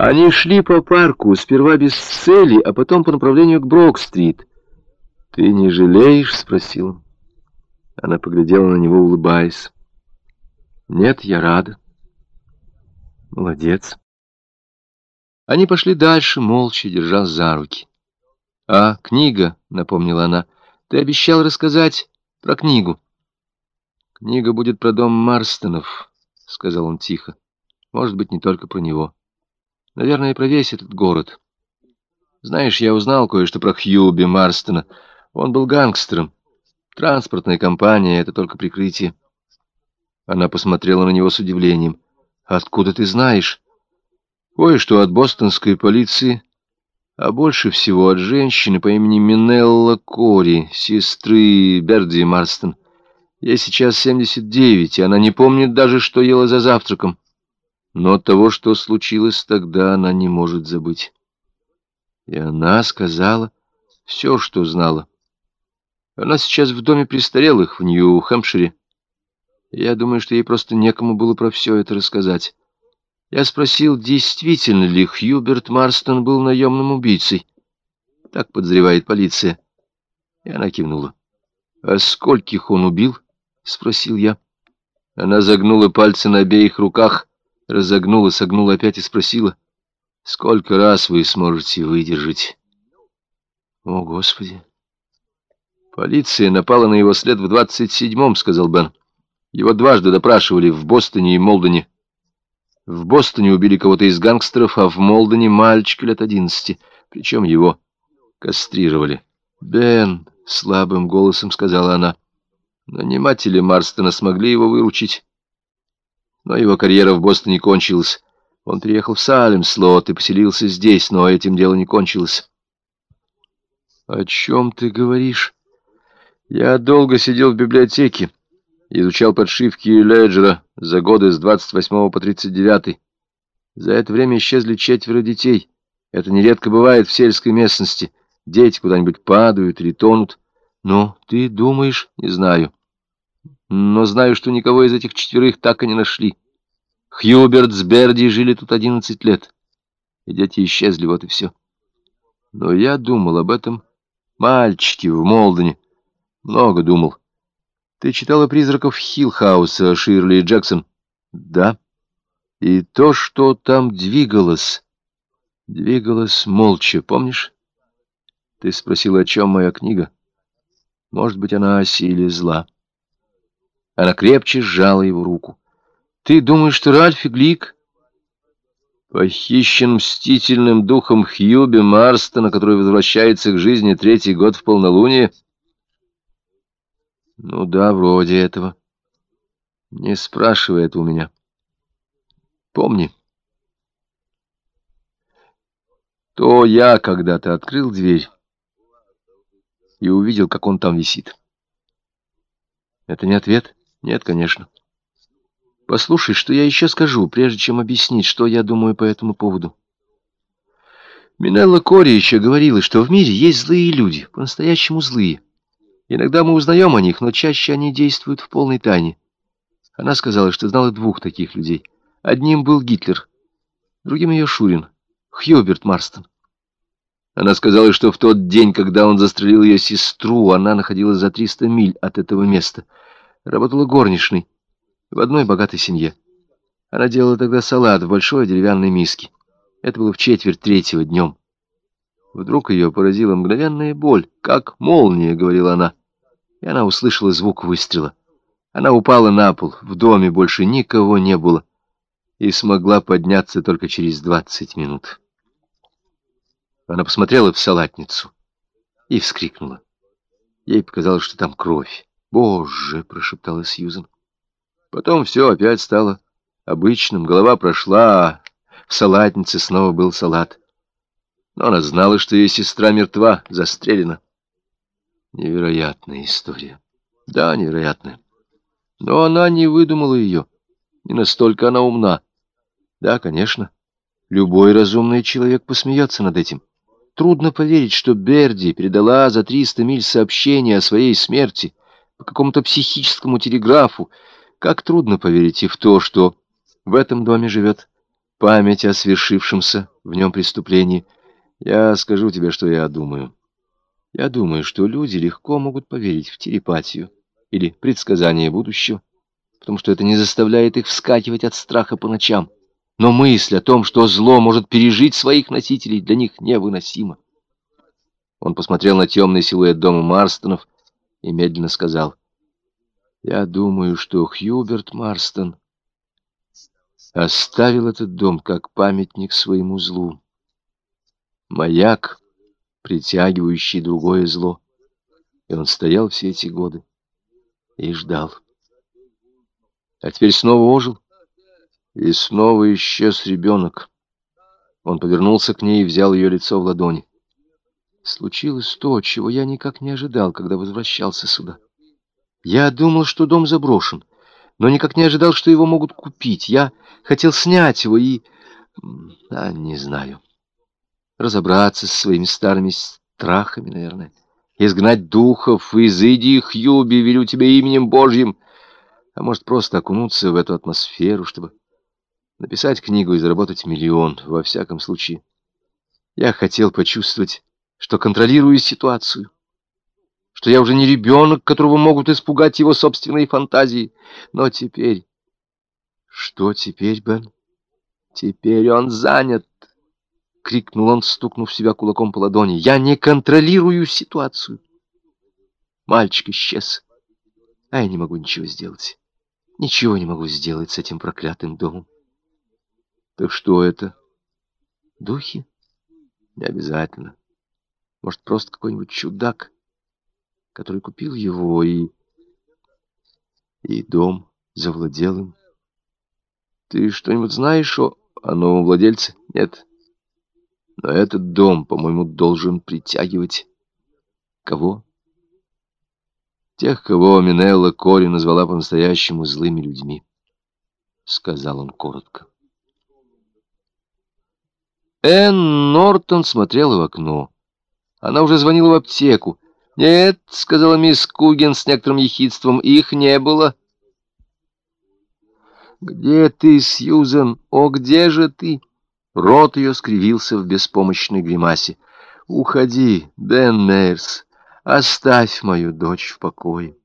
Они шли по парку, сперва без цели, а потом по направлению к Брок-стрит. «Ты не жалеешь?» — спросил он. Она поглядела на него, улыбаясь. «Нет, я рада». «Молодец». Они пошли дальше, молча, держа за руки. «А, книга», — напомнила она, — «ты обещал рассказать про книгу». «Книга будет про дом Марстонов», — сказал он тихо. «Может быть, не только про него. Наверное, про весь этот город. Знаешь, я узнал кое-что про Хьюби Марстона. Он был гангстером. Транспортная компания — это только прикрытие». Она посмотрела на него с удивлением. «Откуда ты знаешь?» «Кое-что от бостонской полиции» а больше всего от женщины по имени Минелла Кори, сестры Берди Марстон. Ей сейчас 79, и она не помнит даже, что ела за завтраком. Но того, что случилось тогда, она не может забыть. И она сказала все, что знала. Она сейчас в доме престарелых в Нью-Хэмпшире. Я думаю, что ей просто некому было про все это рассказать. Я спросил, действительно ли Хьюберт Марстон был наемным убийцей. Так подозревает полиция. И она кивнула. «А скольких он убил?» — спросил я. Она загнула пальцы на обеих руках, разогнула, согнула опять и спросила. «Сколько раз вы сможете выдержать?» «О, Господи!» «Полиция напала на его след в двадцать седьмом», — сказал Бен. «Его дважды допрашивали в Бостоне и Молдоне». В Бостоне убили кого-то из гангстеров, а в Молдоне мальчика лет одиннадцати. Причем его кастрировали. «Бен», — слабым голосом сказала она, — наниматели Марстона смогли его выручить. Но его карьера в Бостоне кончилась. Он приехал в Салем, Слот, и поселился здесь, но этим дело не кончилось. «О чем ты говоришь?» «Я долго сидел в библиотеке изучал подшивки Леджера за годы с 28 по 39. За это время исчезли четверо детей. Это нередко бывает в сельской местности. Дети куда-нибудь падают или тонут. Но ты думаешь, не знаю. Но знаю, что никого из этих четверых так и не нашли. Хьюберт с Берди жили тут 11 лет. И дети исчезли, вот и все. Но я думал об этом мальчике в Молдоне. Много думал. Ты читала «Призраков Хиллхауса» Ширли Джексон? Да. И то, что там двигалось, двигалось молча, помнишь? Ты спросила, о чем моя книга? Может быть, она о силе зла. Она крепче сжала его руку. Ты думаешь, что Ральф и Глик похищен мстительным духом Хьюби Марстона, который возвращается к жизни третий год в полнолуние? Ну да, вроде этого. Не спрашивай это у меня. Помни. То я когда-то открыл дверь и увидел, как он там висит. Это не ответ? Нет, конечно. Послушай, что я еще скажу, прежде чем объяснить, что я думаю по этому поводу. Минелла Кори еще говорила, что в мире есть злые люди, по-настоящему злые. Иногда мы узнаем о них, но чаще они действуют в полной тайне. Она сказала, что знала двух таких людей. Одним был Гитлер, другим ее Шурин, Хьюберт Марстон. Она сказала, что в тот день, когда он застрелил ее сестру, она находилась за 300 миль от этого места. Работала горничной в одной богатой семье. Она делала тогда салат в большой деревянной миске. Это было в четверть третьего днем. Вдруг ее поразила мгновенная боль. «Как молния!» — говорила она и она услышала звук выстрела. Она упала на пол, в доме больше никого не было, и смогла подняться только через двадцать минут. Она посмотрела в салатницу и вскрикнула. Ей показалось, что там кровь. «Боже!» — прошептала Сьюзен. Потом все опять стало обычным, голова прошла, а в салатнице снова был салат. Но она знала, что ее сестра мертва, застрелена. Невероятная история. Да, невероятная. Но она не выдумала ее. Не настолько она умна. Да, конечно. Любой разумный человек посмеется над этим. Трудно поверить, что Берди передала за 300 миль сообщение о своей смерти по какому-то психическому телеграфу. Как трудно поверить и в то, что в этом доме живет память о свершившемся в нем преступлении. Я скажу тебе, что я думаю. Я думаю, что люди легко могут поверить в телепатию или предсказание будущего, потому что это не заставляет их вскакивать от страха по ночам. Но мысль о том, что зло может пережить своих носителей, для них невыносима. Он посмотрел на темный силуэт дома Марстонов и медленно сказал, «Я думаю, что Хьюберт Марстон оставил этот дом как памятник своему злу. Маяк, притягивающий другое зло. И он стоял все эти годы и ждал. А теперь снова ожил, и снова исчез ребенок. Он повернулся к ней и взял ее лицо в ладони. Случилось то, чего я никак не ожидал, когда возвращался сюда. Я думал, что дом заброшен, но никак не ожидал, что его могут купить. Я хотел снять его и... А, не знаю. Разобраться со своими старыми страхами, наверное. Изгнать духов, изыди их, Юби, велю тебе именем Божьим. А может, просто окунуться в эту атмосферу, чтобы написать книгу и заработать миллион, во всяком случае. Я хотел почувствовать что контролирую ситуацию, что я уже не ребенок, которого могут испугать его собственные фантазии. Но теперь... Что теперь, Бен? Теперь он занят, — крикнул он, стукнув себя кулаком по ладони. Я не контролирую ситуацию. Мальчик исчез, а я не могу ничего сделать. Ничего не могу сделать с этим проклятым домом. Так что это? Духи? Не обязательно. Может, просто какой-нибудь чудак, который купил его и... И дом завладел им. Ты что-нибудь знаешь о, о новом владельце? Нет. Но этот дом, по-моему, должен притягивать... Кого? Тех, кого Минелла Кори назвала по-настоящему злыми людьми. Сказал он коротко. Энн Нортон смотрела в окно. Она уже звонила в аптеку. «Нет», — сказала мисс Куген с некоторым ехидством, — «их не было». «Где ты, Сьюзен? О, где же ты?» Рот ее скривился в беспомощной гримасе. «Уходи, Бен Мейерс, оставь мою дочь в покое».